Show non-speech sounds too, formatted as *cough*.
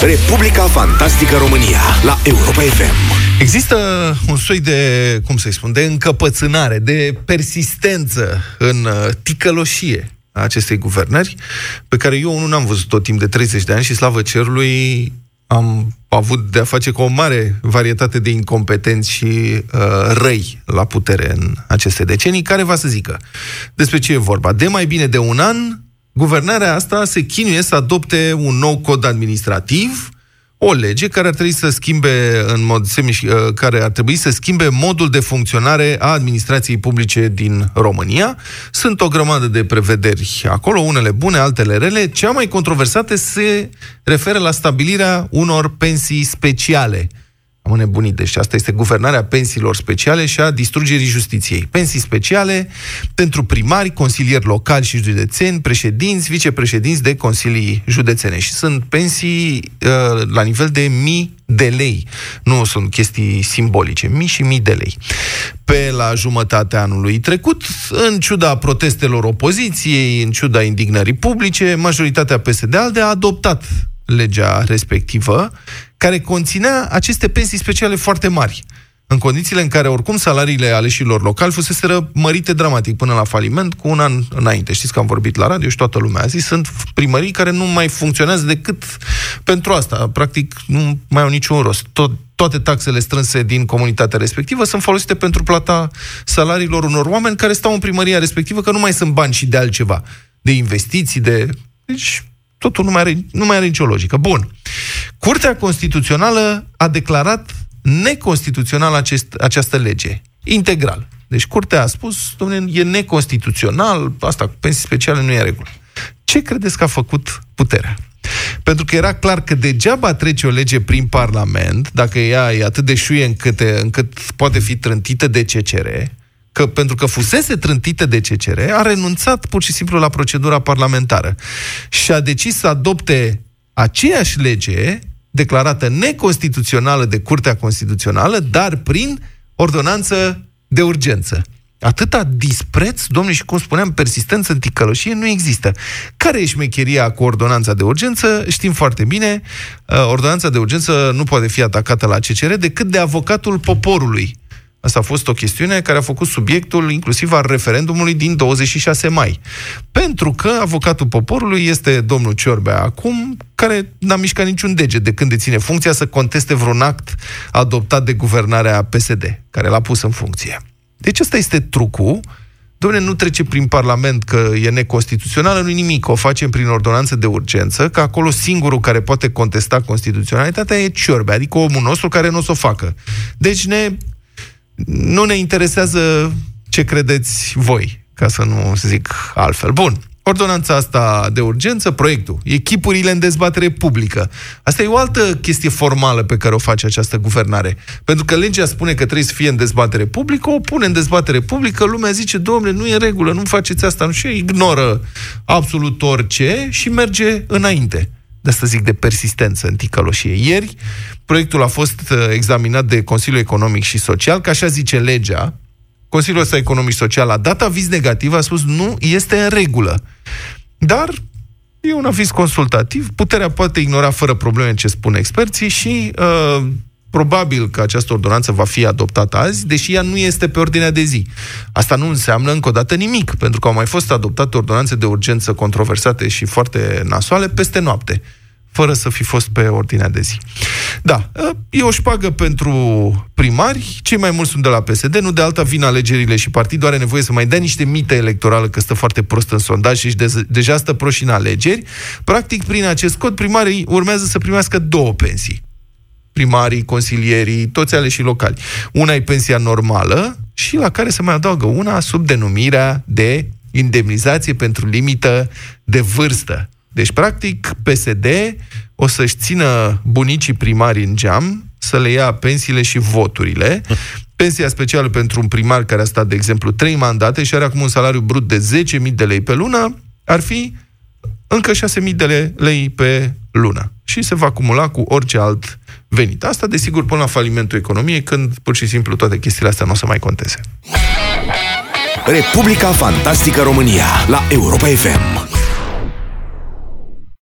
Republica Fantastică România la Europa FM. Există un soi de, cum să-i spun, de încăpățânare, de persistență în uh, ticăloșie a acestei guvernări, pe care eu nu am văzut tot timp de 30 de ani și slavă cerului am avut de-a face cu o mare varietate de incompetenți și uh, răi la putere în aceste decenii, care va să zică despre ce e vorba. De mai bine de un an, guvernarea asta se chinuie să adopte un nou cod administrativ, o lege care ar trebui să schimbe în mod semi, uh, care ar trebui să schimbe modul de funcționare a administrației publice din România. Sunt o grămadă de prevederi acolo, unele bune, altele rele. Cea mai controversată se referă la stabilirea unor pensii speciale am înnebunit. Deci asta este guvernarea pensiilor speciale și a distrugerii justiției. Pensii speciale pentru primari, consilieri locali și județeni, președinți, vicepreședinți de consilii județene. Și sunt pensii uh, la nivel de mii de lei. Nu sunt chestii simbolice, mii și mii de lei. Pe la jumătatea anului trecut, în ciuda protestelor opoziției, în ciuda indignării publice, majoritatea PSD-ALDE a adoptat legea respectivă, care conținea aceste pensii speciale foarte mari în condițiile în care oricum salariile aleșilor locali fusese mărite dramatic până la faliment cu un an înainte. Știți că am vorbit la radio și toată lumea a zis, sunt primării care nu mai funcționează decât pentru asta. Practic nu mai au niciun rost. Tot, toate taxele strânse din comunitatea respectivă sunt folosite pentru plata salariilor unor oameni care stau în primăria respectivă, că nu mai sunt bani și de altceva. De investiții, de... Deci totul nu mai are, nu mai are nicio logică. Bun. Curtea Constituțională a declarat neconstituțional acest, această lege. Integral. Deci Curtea a spus, domnule, e neconstituțional, asta cu pensii speciale nu e regulă. Ce credeți că a făcut puterea? Pentru că era clar că degeaba trece o lege prin Parlament, dacă ea e atât de șuie încât, încât poate fi trântită de CCR, că pentru că fusese trântită de CCR, a renunțat pur și simplu la procedura parlamentară și a decis să adopte aceeași lege declarată neconstituțională de Curtea Constituțională, dar prin ordonanță de urgență. Atâta dispreț, domnule, și cum spuneam, persistență în ticăloșie nu există. Care e șmecheria cu ordonanța de urgență? Știm foarte bine, uh, ordonanța de urgență nu poate fi atacată la CCR decât de avocatul poporului. Asta a fost o chestiune care a făcut subiectul inclusiv al referendumului din 26 mai. Pentru că avocatul poporului este domnul Ciorbea acum, care n-a mișcat niciun deget de când deține funcția să conteste vreun act adoptat de guvernarea PSD, care l-a pus în funcție. Deci ăsta este trucul. Dom'le, nu trece prin Parlament că e neconstituțională, nu nimic. O facem prin ordonanță de urgență, că acolo singurul care poate contesta constituționalitatea e Ciorbea, adică omul nostru care nu o să o facă. Deci ne nu ne interesează ce credeți voi, ca să nu zic altfel. Bun, ordonanța asta de urgență, proiectul, echipurile în dezbatere publică. Asta e o altă chestie formală pe care o face această guvernare. Pentru că legea spune că trebuie să fie în dezbatere publică, o pune în dezbatere publică, lumea zice, domnule, nu e în regulă, nu faceți asta, nu știu, ignoră absolut orice și merge înainte de asta zic de persistență în ticăloșie. Ieri, proiectul a fost uh, examinat de Consiliul Economic și Social, că așa zice legea. Consiliul ăsta Economic și Social a dat aviz negativ, a spus nu este în regulă. Dar e un aviz consultativ, puterea poate ignora fără probleme ce spun experții și uh, probabil că această ordonanță va fi adoptată azi, deși ea nu este pe ordinea de zi. Asta nu înseamnă încă o dată nimic, pentru că au mai fost adoptate ordonanțe de urgență controversate și foarte nasoale peste noapte fără să fi fost pe ordinea de zi. Da, e o șpagă pentru primari, cei mai mulți sunt de la PSD, nu de alta vin alegerile și partidul are nevoie să mai dea niște mită electorală, că stă foarte prost în sondaj și de- deja stă proști în alegeri. Practic, prin acest cod, primarii urmează să primească două pensii primarii, consilierii, toți aleșii locali. Una e pensia normală și la care se mai adaugă una sub denumirea de indemnizație pentru limită de vârstă. Deci, practic, PSD o să-și țină bunicii primari în geam, să le ia pensiile și voturile. *laughs* Pensia specială pentru un primar care a stat, de exemplu, trei mandate și are acum un salariu brut de 10.000 de lei pe lună, ar fi încă 6.000 de lei pe lună. Și se va acumula cu orice alt venit. Asta, desigur, până la falimentul economiei, când pur și simplu toate chestiile astea nu o să mai conteze. Republica Fantastică România la Europa FM.